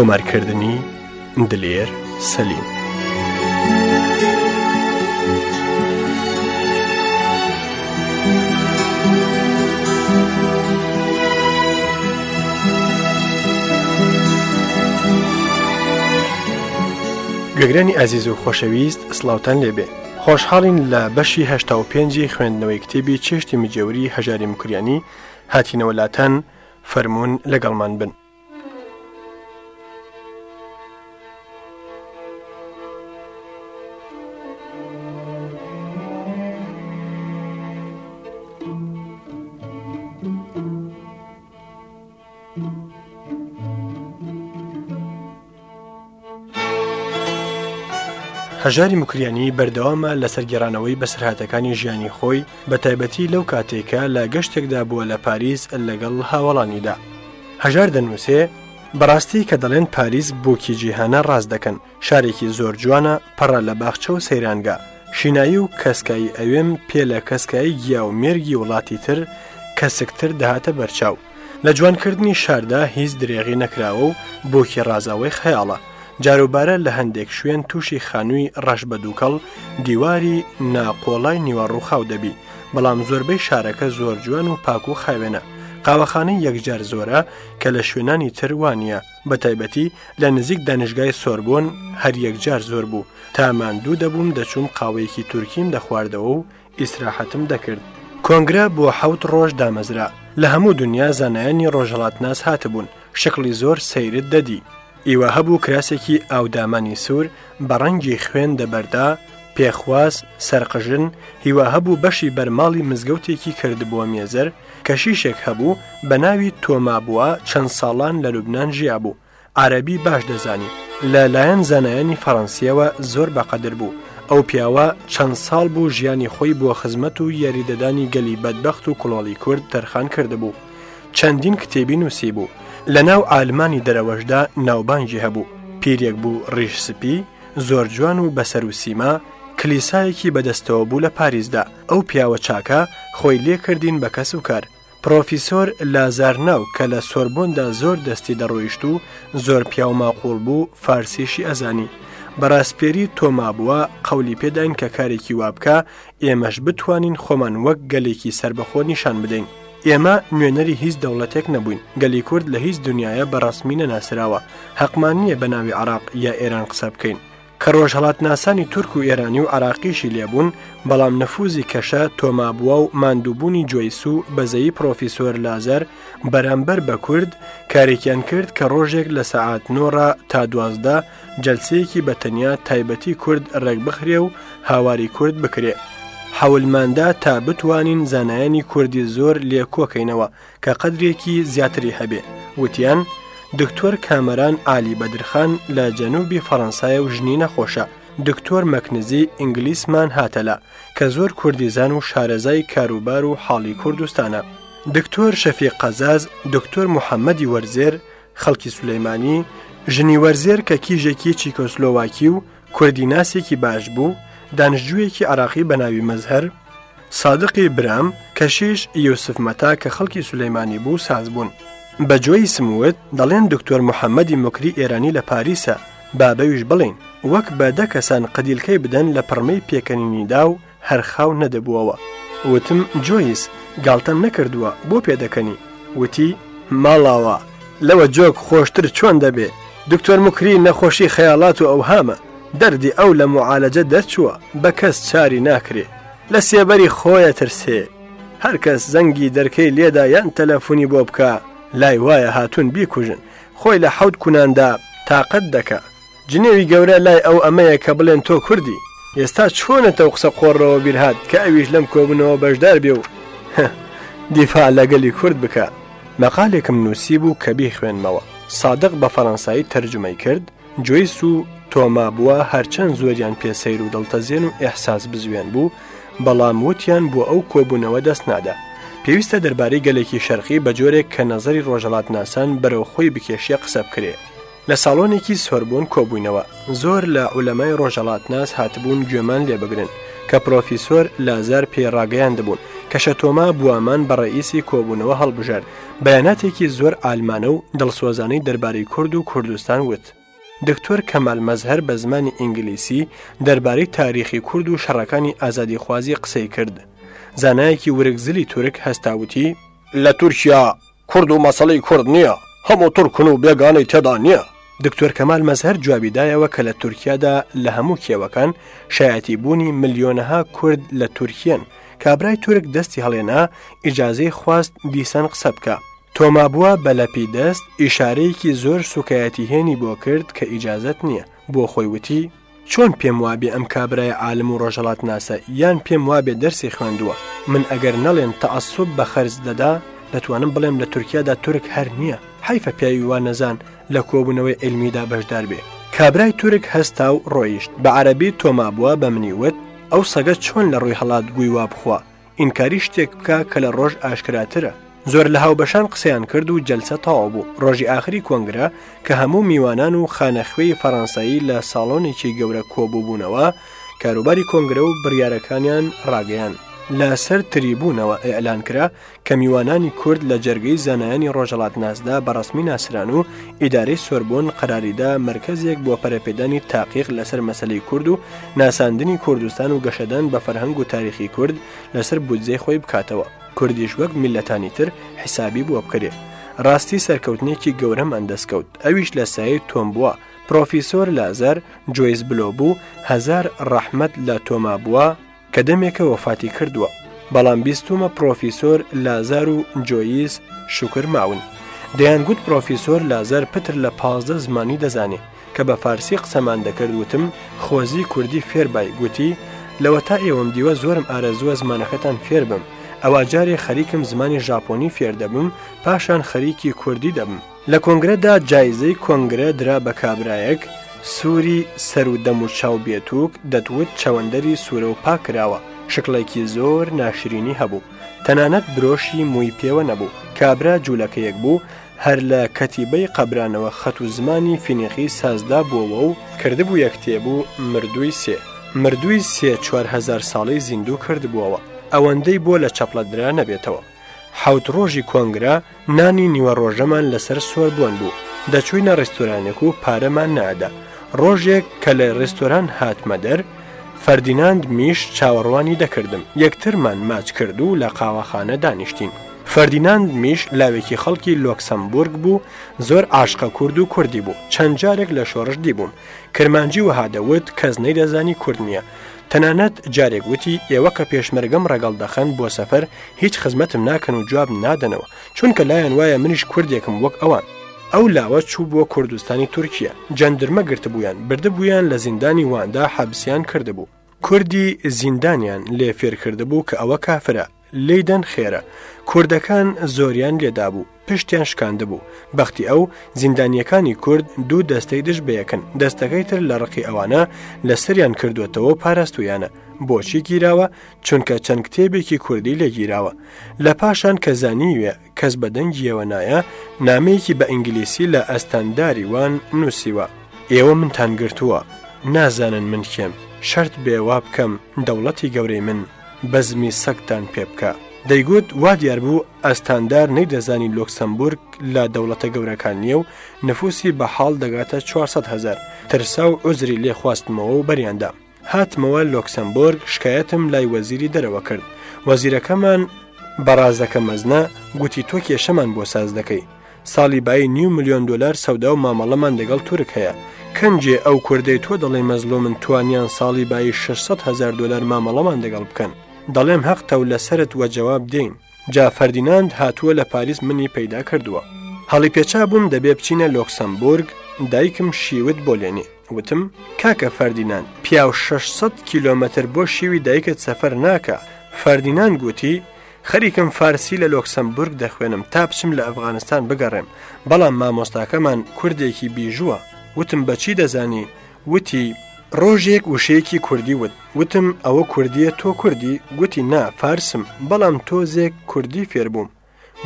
تۆمارکردنی دلێر سەلیم. گەگرانی ئازیز و خۆشەویست سلااوان لێبێ خۆشحاڵین لە بەشی هشتا و پێنجی خوێندنەوەی کتێبی چێشتی مجێوری هەژاری مکریانی هاتینەوەلاتەن فەرمونون لەگەڵمان بن هەژاری مکریانی بەردەوامە لە سەرگێرانەوەی بەسرهاتەکانی ژیانی خۆی بە تایبەتی لەو کاتێکە لە گەشتێکدا بووە لە پاریس لەگەڵ هاوڵانیدا. هەژار دەنووسێ بەڕاستی کە دەڵێن پاریس بۆکی جیهانە ڕاز دەکەن شارێکی زۆر جوانە پەڕە لە باخچە و سەیرانگە شینایی و کەسکایی ئەوێم پێ لە کەسکایی گیا و مێرگی وڵاتی تر کە سکتتر دەهاتە بەرچاو لە جوانکردنی شاردا هیچ درێغی نەکراوە و بۆکی ڕازاوی خەیاڵە جاروبارە لە هەندێک شوێن تووشی خانووی ڕەش بە دووکەڵ دیواری ناقۆڵای نیوەڕووخاو دەبی بەڵام زۆربەی شارەکە زۆر جوان و پاک و خاوێنە قاوەخانەی یەکجار زۆرە کە لە شوێنانی تروانە بە تایبەتی لە نزیک دانشگای سۆربۆن هەر یەکجار زۆر بوو تامان دوو دەبووم دەچوم قاوەیەکی تورکیم دەخواردەوە و ئیسراحەتم دەکرد کۆنگرە بۆ حوت ڕۆژ دامەزرا لە هەموو دنیا زانایانی ڕۆژهڵاتناس هاتبوون شکلی زۆر سەیرت دەدی ئیوە هەبوو کراسێکی ئاودامانی سوور بە ڕەنگی خوێن دەبەردا پێخواز سەرقژن هیوا هەبوو بەشی بەرماڵی مزگەوتێکی کردبووە مێزەر کەشیشێک هەبوو بە ناوی تۆمابووە چەند ساڵان لە لوبناان ژیابوو عربی باش دەزانی لەلایەن زانایانی فەڕەنسیەوە زۆر بەقەدر بوو ئەو پیاوە چەند ساڵ بوو ژیانی خۆی بووە خزمەت و یاریدەدانی گەلی بەدبەخت و کڵۆڵی کورد تەرخان کردبوو چەندین کتێبی نووسی بوو لە ناو ئالمانی دەرەوەشدا ناوبانجی هەبوو پیرێک بوو ڕیژسپی زۆر جوان و بەسەر و سیما کلیسایەکی بەدەستەوە بوو لە پاریسدا ئەو پیاوە چاکە خۆی لێ کردین بە کەس و کار پرۆفیسۆر لازارناو کە لە سۆربۆندا زۆر دەستی دەڕۆیشت و زۆر پیاماقۆڵ بوو فارسیشی ئەزانی بەڕاستپێری تۆمابووە قولی پێداین کە کارێکی وابکە ئێمەش بتوانین خۆمان وەک گەلێکی سربەخۆ نیشان بدەین ئێمە نوێنەری هیچ دەوڵەتێک نەبووین گەلی کورد لە هیچ دنیاە بەڕاستمینە ناسراوە حەقمان نییە بە ناوی عراق یا ئێران قسە بکەین کە ڕۆژهڵات ناسانی تورک و ئێرانی و عراقیشی لێبوون بەڵام نەفوزی کەشە تۆمابووە و مادووبوونی جۆیسو بەزەی پرۆفیسۆر لازەر بەرامبەر بە کورد کارێکیان کرد کە ڕۆژێک لە سەعات نۆڕە تا دوازدا جەلسەیەکی بەتەنیا تایبەتی کورد ڕێک بخرێ و هاواری کورد بکرێت. حولماندا تا بتوانین زانایانی کوردی زۆر لێ کۆکەینەوە کە قەدرێکی زیاتری هەبێ وتیان دکتۆر کامەران عالی بەدرخان لە جەنوبی فەڕەنسایە و ژنی نەخۆشە دکتۆر مەکنزی ئینگلیسمان هاتەلا کە زۆر کوردیزان و شارەزای کاروبار و حاڵی کوردستانە دکتۆر شەفی قەزاز دکتۆر محەممەدی وەرزێر خەڵکی سولەیمانی ژنی وەرزێر کە کیژێکی چیکۆسلۆواکی و کوردیناسێکی باش بوو دانیژویەکی عراقی بەناوی مەزهر، سادقی برام کەشیش یوسفمەتا کە خەڵکی سولەیمانی بوو ساز بوون. بەجۆی سموت دەڵێن دکتۆر محەممەدی مکری ئێرانی لە پاریسە بابەویش بڵین وەک بەدە کەسان قەدیلکەی بدەن لە پڕمەی پێکەنینیدا و هەرخاو نەدەبووەوە وتم جۆیس گالتەم نەکردووە بۆ پێدەکەنی وتی ماڵاوە لەوە جۆک خۆشتر چۆن دەبێ دکتۆر مکری نەخۆشی خەیاڵات و ئەوهامە دەردی ئەو لە معالەجە دەرچووە بە کەس چاری ناکرێ لە سێبەری خۆیە ترسێ هەر کەس زەنگی دەرکەی لێدا یان تەلەفۆنی بۆ بکە لای وایە هاتوون بیکوژن خۆی لە حەوت کوناندا تااقت دەکە جنێوی گەورە لای ئەو ئەمەیە کە بڵێن تۆ کوردی ئێستا چۆنەتەو قسە قۆڕەوە بیرهات کە ئەویش لەم کۆبنەوە بەشدار بێ و دیفا لەگەلی کورد بکە مەقالێکم نووسی بوو کە بیخوێنمەوە سادق بە فەەنسایی تەرجمەی کرد جویس و تۆما بووە هەرچەند زۆریان پێسەیر و دڵتەزێن و ئەحساس بزوێن بوو بەڵام وتیان بۆ ئەو کۆبوونەوە دەست نادا پێویستە دەربارەی گەلێکی شەرقی بە جۆرێک کە نەزەری ڕۆژەڵات ناسان بەرەو خۆی بکێشیە قسە بکرێ لە ساڵۆنێکی سۆربوون کۆبووینەوە زۆر لە ئولەمای ڕۆژەڵات ناز هاتبوون گوێمان لێبگرن کە پرۆفیسۆر لازار پێڕاگەیان دەبوون کەشە تۆما بوامان بە ڕئیسی کۆبوونەوە هەڵبژار بەیاناتێکی زۆر ئالمانە و دڵسۆزانەی دەربارەی کورد و کوردستان وت دکتۆر کەمال مەزهر بە زمانی ئینگلیسی دەربارەی تاریخی کورد و شەڕەکانی ئازادیخوازی قسەی کرد. زانایەکی ورگزلی تورک هەستاوتی لە تورکیا کورد و مەسەڵی کورد نییە هەموو تورکن و بێگانەی تێدا نییە. دکتۆر کەمال مەزهر جوابیدایەوە کە لە تورکیادا لە هەموو کێوەکان شایەتی بوونی ملیۆنەها کورد لە تورکیان کابرای تورک دەستی هەڵێنا ئیجاازەی خواست دیسان قسە بکە. تۆمابووە بەلەپی دەست ئیشارەیەکی زۆر سوکایەتی هێنی بۆ کرد کە ئیجازت نییە بۆ خۆی وتی چۆن پێم وابێ ئەم کابرای عالم و ڕۆژەڵات ناسە یان پێم وابێ دەرسی خوێندووە من ئەگەر نەڵێن تەعسوب بە خەرز دەدا دەتوانم بڵێم لە تورکیادا تورک هەر نییە حیفە پیاوی وان نەزان لە کۆبوونەوەی ئلمیدا بەشدار بێ کابرای تورک هەستا و ڕۆیشت بە عەربی تۆمابووە بە منیوت ئەو سەگە چۆن لە ڕووی هەڵات گوی وا بخوا ئینکاری شتێک بکە کە لە ڕۆژ ئاشکراترە زۆر لە هاوبەشان قسەیان کرد و جلسە تاوا بوو ڕۆژی ئاخری کۆنگرە کە هەموو میوانان و خانەخوێی فەڕەنسایی لە ساڵۆنێکی گەورە کۆبووبوونەوە کاروباری کۆنگرە و بڕیارەکانیان ڕاگەیان لەسەر تریبوونەوە ئەعلان کرا کە میوانانی کورد لە جەرگەی زانایانی ڕۆژەڵات نازدا بەڕسمی ناسران و ئیدارەی سۆربوون قراریدا مرکزێک بۆ پەرەپێدانی تاقیق لەسەر مەسلەی کورد و ناساندنی کوردستان و گەشەدان بە فەرهنگ و تاریخی کورد لەسەر بودجەی خۆی بکاتەوە کوردیش وەک میلەتانی تر حیسابی بووە بکرێ ڕاستی سەرکەوتنێکی گەورەم ئەندەستکەوت ئەویش لە سایت تۆم بووە پرۆفیسۆر لازەر جۆیس بلۆ بوو هزار ڕەحمت لە تۆما بووە کە دەمێکە وەفاتی کردووە بەڵام بیستمە پرۆفیسۆر لازار و جۆیس شکر ماون دەیانگووت پرۆفیسۆر لازەر پتر لە پازدە زمانی دەزانێ کە بە فارسی قسەمان دەکرد وتم خۆزی کوردی فێربای گوتی لەوە تا ئێوەم دیوە زۆرم ئارەزووە زمانەکەتان فێر بم ئەوە جارێ خەریکم زمانی ژاپۆنی فێر دەبم پاشان خەریکی کوردی دەبم لە کۆنگرەدا جایزەی کۆنگرە درا بە کابرایەک سووری سەر و دەم و چاو بێتوک دەتوت چەوەندەری سوورە و پاکراوە شکڵێکی زۆر ناشرینی هەبوو تەنانەت برۆشی مووی پێوە نەبوو کابرا جوولەکەیەک بوو هەر لە کەتیبەی قەبرانەوە خەت و زمانی فینیقی سازدا بووەوە و کردبوو یەکتێبوو مردووی سێ مردووی سێ 4هزار ساڵی زیندوو کرد بووەوە ئەوەندەی بۆ لە چەپلەدرا نەبێتەوە حوت ڕۆژی کۆنگرا نانی نیوە ڕۆژەمان لەسەر سۆر بوون بوو دەچوینە ڕستورانێک و پارەمان نادا ڕۆژێک کە لە ڕێستۆران هاتمە دەر فەردیناند میش چاوەڕوانی دەکردم یەکترمان ماچ کرد و لە قاوەخانە دانیشتین فەردیناند میش لاوێکی خەڵکی لۆکسمبورگ بوو زۆر عاشقە کورد و کوردی بوو چەند جارێک لە شۆڕش دیبووم کرمانجی وهادەوت کەس نەی دەزانی کورد نییە تەنانەت جارێک وتی ئێوە کە پێشمەرگەم ڕێگەڵ دەخەن بۆ سەفەر هیچ خزمەتم ناکەن و جواب نادەنەوە چونکە لایەن وایە منیش کوردێکم وەک ئەوان ئەو لاوە چوو بۆ کوردستانی تورکیا جەندرمە گرتبوویان بردبوویان لە زیندانی واندا حەبسیان کردبوو کوردی زیندانیان لێ فێرکردبوو کە ئەوە کافرە لیدەن خێرە کوردەکان زۆریان لێدابوو پشتیان شکاندبوو بەختی ئەو زیندانیەکانی کورد دوو دەستەی دش بەیەکن دەستەکەی تر لە ڕقی ئەوانە لە سەریان کردوێتەوە پاراستویانە بۆچی گیراوە چونکە چەند کتێبێکی کوردی لێگیراوە لە پاشان کەزانیوێ کەس بەدەنگیەوە نایە نامەیەکی بە ئینگلیسی لە ئەستانداری وان نووسیوە ئێوە منتان گرتووە نازانن من کێم شەرت بێوا بکەم دەوڵەتی گەورەی من بەزمی سەکتان پێ بکە. دەیگوت وا دیار بوو ئەستاندار نەیدەزانی لۆکسمبورگ لە دەوڵەتە گەورەکان نییە و نفوسی بە حاڵ دەگاتە 400 هزار ترسا و عزری لێخواستمەوە و بەریاندا. هاتمەوە لۆکسمبورگ شکایەتم لای وەزیری دەرەوە کرد. وەزیرەکەمان بەڕازەکە مەزنە گوتی تۆ کێشەمان بۆ ساز دەکەی. ساڵی بای نی میلیۆن دلار سەودا و مامەڵەمان لەگەڵ تورک هەیە کەنجێ ئەو کوردەی تۆ دەڵێ مەزلۆ من توانیان ساڵی بای 600 هزار دلار مامەڵەمان لەگەڵ بکەن دەڵێم هەقتە و لەسرت وە جواب دێین جا فەردیناند هاتووە لە پاریس منی پەیدا کردووە هەڵی پێچا بووم دەبێ بچینە لۆکسمبورگ دایکم شیوت بۆ لێنێ وتم کاکە فەردینان پیا 600 کیلومتر بۆ شیوی دایکت سەفەر ناکە فەردینان گوتی خەریکم فارسی لە لۆکسمبورگ دەخوێنم تا بچم لە ئەفغانستان بگەڕێم بەڵام مامۆستاکەمان کوردێکی بیژووە وتم بەچی دەزانی وتی ڕۆژێک وشەیەکی کوردی وت وتم ئەوە کوردیە تۆ کوردی گوتی نا فارسم بەڵام تۆزێک کوردی فێربووم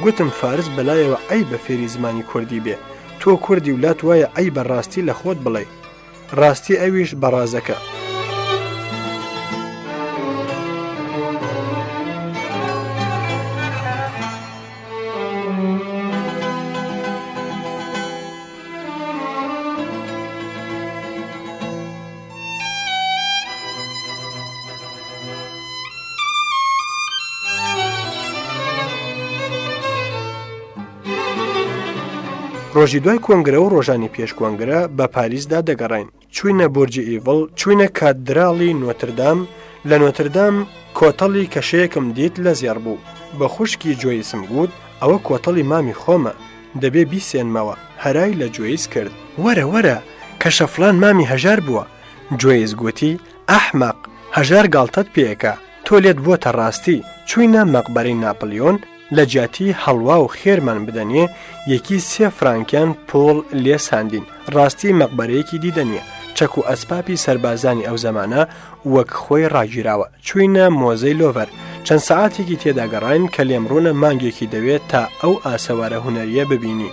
گوتم فارس بەلایەوە ئەی بە فێری زمانی کوردی بێ تۆ کوردی وڵات وایە ئەی بەڕاستی لە خۆت بڵێ ڕاستی ئەویش بەڕازەکە ڕۆژی دوای کۆنگرە و ڕۆژانی پێش کۆنگرە بە پاریسدا دەگەڕین چوینە بورجی ئیڤڵ چوینە کاتدراڵی نۆتردام لە نۆتردام کۆتەڵی کەشەیەکم دیت لە زیار بوو بە خوشکی جۆیسم گوت ئەوە کۆتەڵی مامی خۆمە دەبێ بیسێنمەوە هەرای لە جوێیس کرد وەرە وەرە کەشە فلان مامی هەژار بووە جوێیس گوتی ئەحمەق هەژار گاڵتەت پێەکە تۆ لێت بووە تە ڕاستی چوینە مەقبەری ناپلیۆن لە جیاتی هەڵوا و خێرمان بدەنێ یەکی سێ فرانکیان پۆڵ لێ ساندین ڕاستی مەقبەرەیەکی دیدەنیە چەک و ئەسپاپی سربازانی ئەو زەمانە وەک خۆی ڕاگیراوە چوینە مۆزەی لۆڤەر چەند سعاتێکی تێداگەڕین کە لێمڕونە مانگێکی دەوێت تا ئەو ئاسەوارە هوەریە ببینی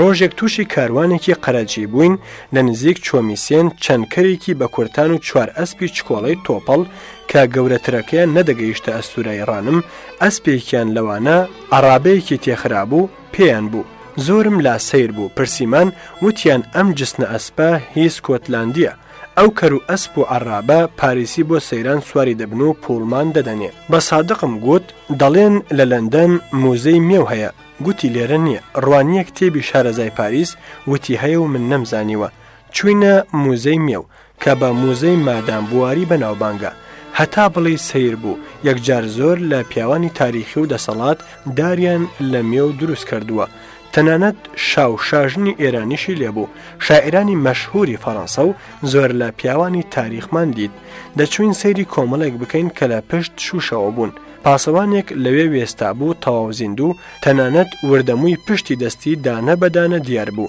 ڕۆژێک تووشی کاروانێکی قەرەجی بووین لە نزیک چۆمیسیێن چەندکەرێکی بە کورتان و چوار ئەسپی چکۆڵی تۆپەڵ کە گەورەترەکەیان نەدەگەیشتە ئەستورای ڕانم ئەسپێکیان لەوانە عرابەیەکی تێخرابوو پێیان بوو. زۆرم لا سیر بوو پرسیمان وتیان ئەم جستنە ئەسپە هیچ کۆتلاندیە. ئەو کەر و ئەسپ و عڕابە پارێسی بۆ سەیران سواری دەبن و پۆڵمان دەدەنێ بە سادقم گوت دەڵێن لە لەندەن موزەی مێو هەیە گوتی لێرە نییە ڕوانیە کتێبی شارەزای پاریس وتی هەیە و من نەمزانیوە چوینە موزەی مێو کە بە موزەی مادام بواری بەناوبانگە هەتا بڵی سیر بوو یەکجار زۆر لە پیاوانی تاریخی و دەسەڵات داریان لە مێو دروست کردووە تەنانەت شاو شاژنی ئێرانیشی لێبوو شاعرانی مەشهوری فەڕەنسە و زۆر لە پیاوانی تاریخمان دیت دەچوین سەیری کۆمەڵێک بکەین کە لە پشت شوشەوە بوون پاسەوانێک لەوێ وێستا بوو تەواوزیند و تەنانەت وردەمووی پشتی دەستی دانە بەدانە دیار بوو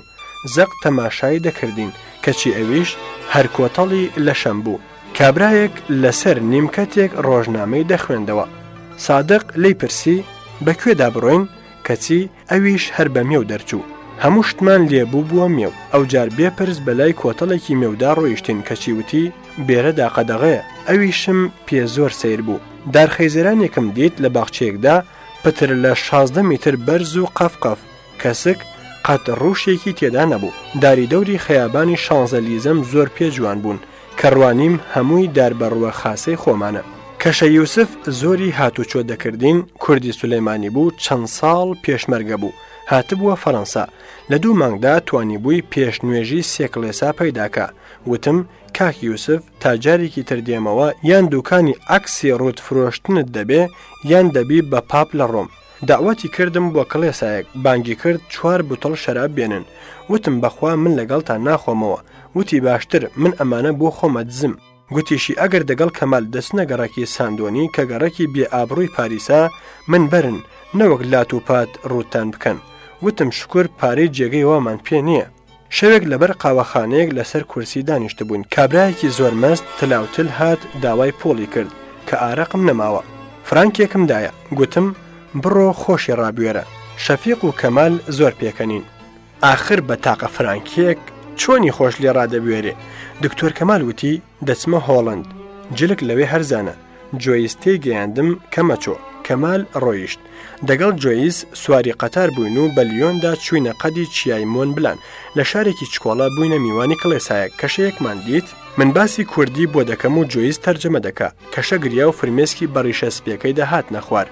زەق تەماشای دەکردین کەچی ئەویش هەر کۆتەڵی لەشەم بوو کابراایەک لەسەر نیمکەتێک ڕۆژنامەی دەخوێندەوە سادق لی پرسی بەکوێدا بڕۆین کەچی ئەویش هەر بە مێو دەرچوو هەموو شتمان لێبوو بووە مێو ئەو جار بێپرس بەلای کۆتەڵێکی مێودا ڕۆیشتین کەچی وتی بێرە داقەدەغەیە ئەویشم پێ زۆر سیر بوو دارخەیزرانێکم دیت لە باخچێکدا پتر لە 16 میتر بەرز و قفقف کەسک قەت ڕوشێکی تێدا نەبوو داری دەوری خەیابانی شانزەلیزەم زۆر پێجوان بوون کەڕوانیم هەمووی داربەڕوە خاسی خۆمانە کەشە یوسف زۆری هاتوچۆ دەکردین کوردی سولەیمانی بوو چەند ساڵ پێشمەرگە بوو هاتبووە فەەنسا لە دوو مانگدا توانی بووی پێشنوێژی سێکڵێسا پەیداکە وتم کاک یوسف تا جارێکی تردێمەوە یان دوکانی ئەکسی ڕوت فرۆشتنت دەبێ یان دەبی بە پاپ لە ڕۆم داوەتی کردم بۆ کڵێسایەک بانگی کرد چوار بوتڵ شەراب بێنن وتم بەخوا من لەگەڵ تا ناخۆمەوە وتی باشتر من ئەمانە بۆ خۆمە دزم گوتیشی ئەگەر دەگەڵ کەمال دەستنە گەڕکی ساندۆنی کە گەڕکی بێ ئابرووی پاریسا من بەرن نەوەک لات و پات ڕوتان بکەن وتم شکر پارەی جێگەی وامان پێ نییە شەوێک لەبەر قاوەخانەیەک لەسەر کورسی دانیشت بوون کابراایەکی زۆر مەست تلاوتل هات داوای پۆلی کرد کە ئارەقم نەماوە فرانکێکمدایە گوتم بڕۆ خۆشی ڕابێرە شەفیق و کەمال زۆر پێکەنین آخر بە تاقە فرانکیەک چۆنی خۆش لێ ڕادەبوێرێ دکتۆر کەمال وتی دەچمە هۆڵند جلک لەوێ هەرزانە جۆیستەی گەیاندم کەمەچۆ کەمال ڕۆیشت دەگەڵ جۆیس سواری قەتار بووین و بە لیۆندا چوینە قەدی چیای مۆن بلان لە شارێکی چکۆڵە بووینە میوانی کڵێسایە کەشەیەکمان دیت من باسی کوردی بۆ دەکەم و جۆیس تەرجەمە دەکا کەشە گریا و فرمێسکی بەڕیشە سپیەکەی دەهات نەخوار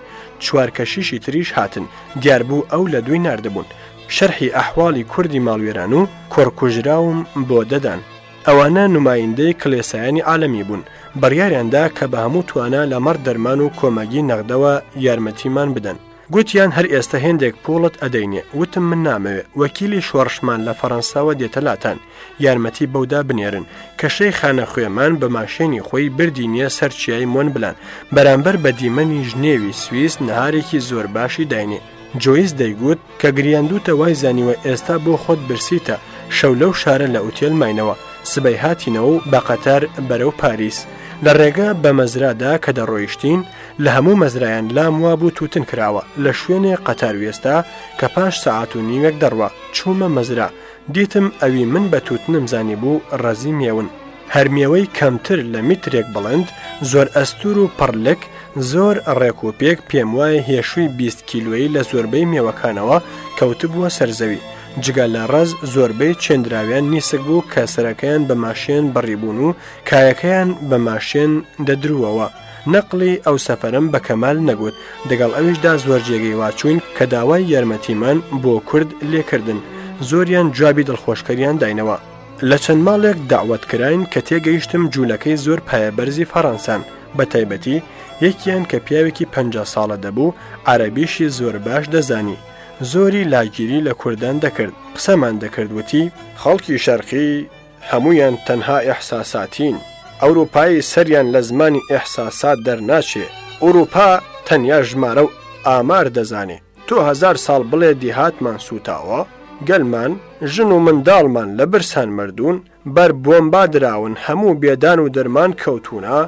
چوارکەشیشی تریش هاتن دیار بوو ئەو لە دوی نردەبوون شەرحی ئەحواڵی کوردی ماڵوێران و کۆڕکوژراوم بۆ دەدان ئەوانە نمایندەی کلێسایانی عالەمی بوون بڕیاریاندا کە بە هەموو توانە لە مەڕ دەرمان و کۆمەگی نەغدەوە یارمەتیمان بدەن گوتیان هەر ئێستا هێندێک پۆڵت ئەدەینێ وتم من نامەوێ وەکیلی شۆڕشمان لە فەەنساوە دێتەلاتان یارمەتی بەودا بنێرن کەشەی خانەخوێمان بە ماشێنی خۆی بردی نیە سەرچیای مۆن بلان بەرامبەر بە دیمەنی ژنێوی سوئیس نهارێکی زۆر باشی داینێ جۆیس دەیگوت کە گریاندوتە وای زانیوە ئێستا بۆ خۆت برسیتە شەو لەو شارە لە ئوتێل ماینەوە سبەی هاتینەوە بە قەتەر بەرەو پاریس لە ڕێگە بە مەزرادا کە دەڕۆیشتین لە هەموو مەزرایان لام وا بوو توتن کراوە لە شوێنێ قەتاروێستا کە پاش سعات و نیوەک دەڕوە چوومە مەزرا دیتم ئەوی من بە توتنم زانی بوو ڕەزی مێون هەرمیەوەی کەمتر لە میترێک بڵند زۆر ئەستور و پڕلک زۆر ڕێکوپێک پێم وایە هێشووی 20 کیلوی لە زۆربەی مێوەکانەوە کەوتبووە سەرزەوی جگە لە ڕز زۆربەی چێندراویان نیسک بوو کە سەرەکەیان بە ماشێن بڕیبوون و کایەکەیان بە ماشێن دەدرووەوە. نەقلی ئەو سەفەرم بە کەمال نەگوت دەگەڵ ئەویشدا زۆر جێگەی واچوین کە داوای یارمەتیمان بۆ کورد لێکردن زۆریان جوابی دڵخۆشکەریان داینەوە لە چەند ماڵێک داوت کراین کە تێگەیشتم جوولەکەی زۆر پایەبەرزی فەڕەنسان بە تایبەتی یەکیان کە پیاوێکی پ ساڵە دەبوو عربیشی زۆر باش دەزانی زۆری لاگیری لە کوردان دەکرد قسەمان دەکردوتی خەڵکی شەرقی هەمویان تەنها ئەحساساتین ئەوروپایی سەریان لە زمانی ئەحساسات دەرناچێ ئوروپا تەنیا ژمارە و ئامار دەزانێ تۆ هزار ساڵ بڵێ دیهاتمان سوتاوە گەلمان ژن و منداڵمان لە برسان مردوون بەر بۆمبا درراون هەموو بێدان و دەرمان کەوتونا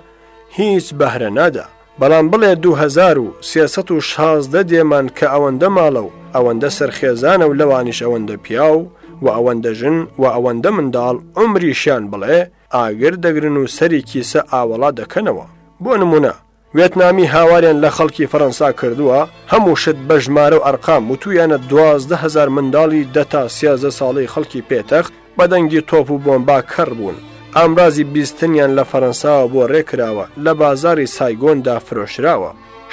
هیچ بەهرە نادا بەڵام بڵێ 2016 دێمان کە ئەوەندە ماڵە و ئەوەندە سەرخێزانە و لەوانیش ئەوەندە پیا و و ئەوەندە ژن و ئەوەندە منداڵ ئۆمریشیان بڵێ ئاگر دەگرن و سەری کیسە ئاوەڵا دەکەنەوە بۆ نمونە وێتنامی هاواریان لە خەڵکی فەەنسا کردووە هەموو شت بە ژمارە و ئەرقام وتویانە دوهزار منداڵی دەتا سیازە ساڵی خەڵکی پێتەخت بەدەنگی تۆپ و بۆمبا کەڕ بوون ئامرازی بیستنیان لە فەەنساوە بۆ ڕێکراوە لە بازاری سایگۆندا فرۆشراوە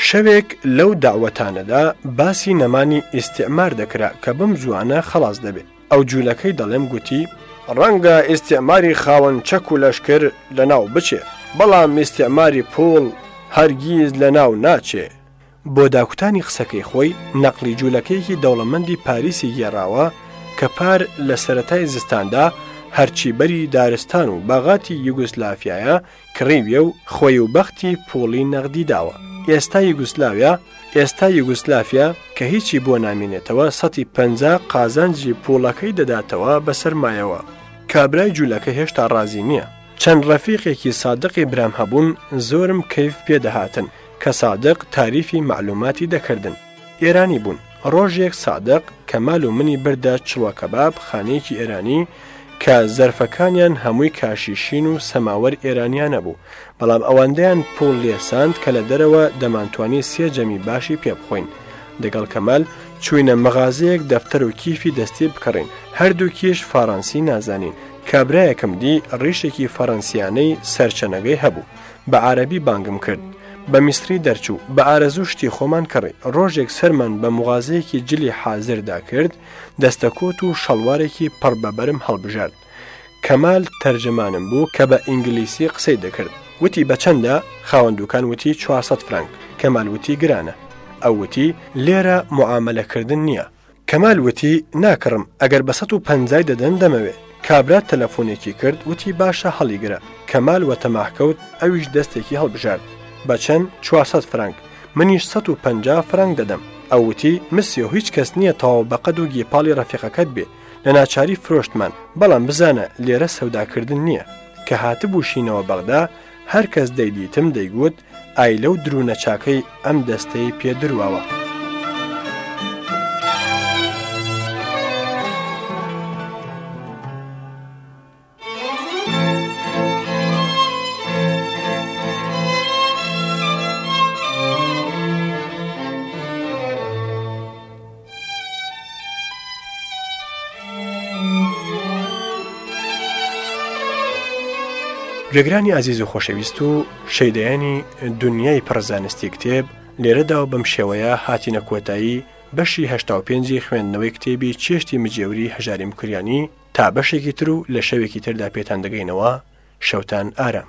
شەوێک لەو داوەتانەدا باسی نەمانی ئیسعمار دەکرا کە بم جوانە خلاص دەبێت ئەو جوولەکەی دەڵێم گوتی ڕەنگە ئیسعماری خاوەن چەک و لەشکر لەناو بچێ بەڵام ئیسعماری پۆڵ هەرگیز لەناو ناچێ بۆ داکوتانی قسەکەی خۆی نەقلی جوولەکەیەکی دەوڵەمەندی پاریسی گێڕاوە کە پار لە سەتای زستاندا هەرچی بەری دارستان و باغاتی یوگسلافایە کڕیویە و خۆی و بەختی پۆڵی نەغدی داوە ئێستا یگوسلاویا ئێستا یگوسلافیا کە هیچی بۆ نامینێتەوە سەتی پ قازانجی پوڵەکەی دەداتەوە بە سرمایەوە کابرای جوولەکە هێشتا ڕازی نییە چەند ڕەفیقێکی سادقی برام هەبوون زۆرم کەیف پێدەهاتن کە سادق تاریفی معلوماتی دەکردن ئێرانی بوون ڕۆژێک سادق کە مال و منی بردا چوە کەباب خانەیەکی ئێرانی کە زەرفەکانیان هەمووی کاشیشین و سەماوەەر ئێرانیانە بوو بەڵام ئەوەندەیان پۆل لێساند کە لە دەرەوە دەمانتوانی سێجەمی باشی پێبخۆین دەگەڵ کەمال چوینە مەغازەیەک دەفتەر و کیفی دەستی بکەڕین هەردووکیش فەڕەنسی نازانین کابرایەکم دی ڕیشێکی فەڕەنسیانەی سەرچەنەگەی هەبوو بە عربی بانگم کرد بە میستری دەرچوو بە ئارەزوو شتی خۆمان کڕی ڕۆژێک سەرمان بە مغازەیەکی جلی حازردا کرد دەستە کۆت و شەڵوارێکی پڕ بەبەرم هەڵبژارد کەمال تەرجەمانم بوو کە بە ئینگلیسی قسەی دەکرد وتی بە چەندە خاوەندوکان وتی 400 فرانک کەمالوتی گرانە ئەووتی لێرە معاملەکردن نییە کەمالوتی ناکڕم ئەگەر بە 150 دەدەن دەمەوێت کابرا تەلەفۆنێکی کرد وتی باشە هەڵیگرە کەمال وە تەماحکەوت ئەویش دەستێکی هەڵبژارد بە چەند 400 فرانک منیش 150 فرانک دەدەم ئەوتی مسیۆ هیچ کەس نییە تاوا بەقەد و گیپاڵی ڕەفیقەکەت بێ لە ناچاری فرۆشتمان بەڵام بزانە لێرە سەوداکردن نییە کە هاتبوو شینەوە بەغدا هەر کەس دەیدیتم دەیگوت ئای لەو درونە چاکەی ئەم دەستەی پێدرواوە. گوێگرانی ئازیز و خۆشەویست و شەیدەیانی دنیای پڕزانستی کتێب لێرەدا بەم شێوەیە هاتینە کۆتایی بەشی هشتا پێنجی خوێندنەوەی کتێبی چێشتی مجێوری هەژاری مکریانی تا بەشێکی تر و لە شەوێکی تردا پێتان دەگەینەوە شەوتان ئارام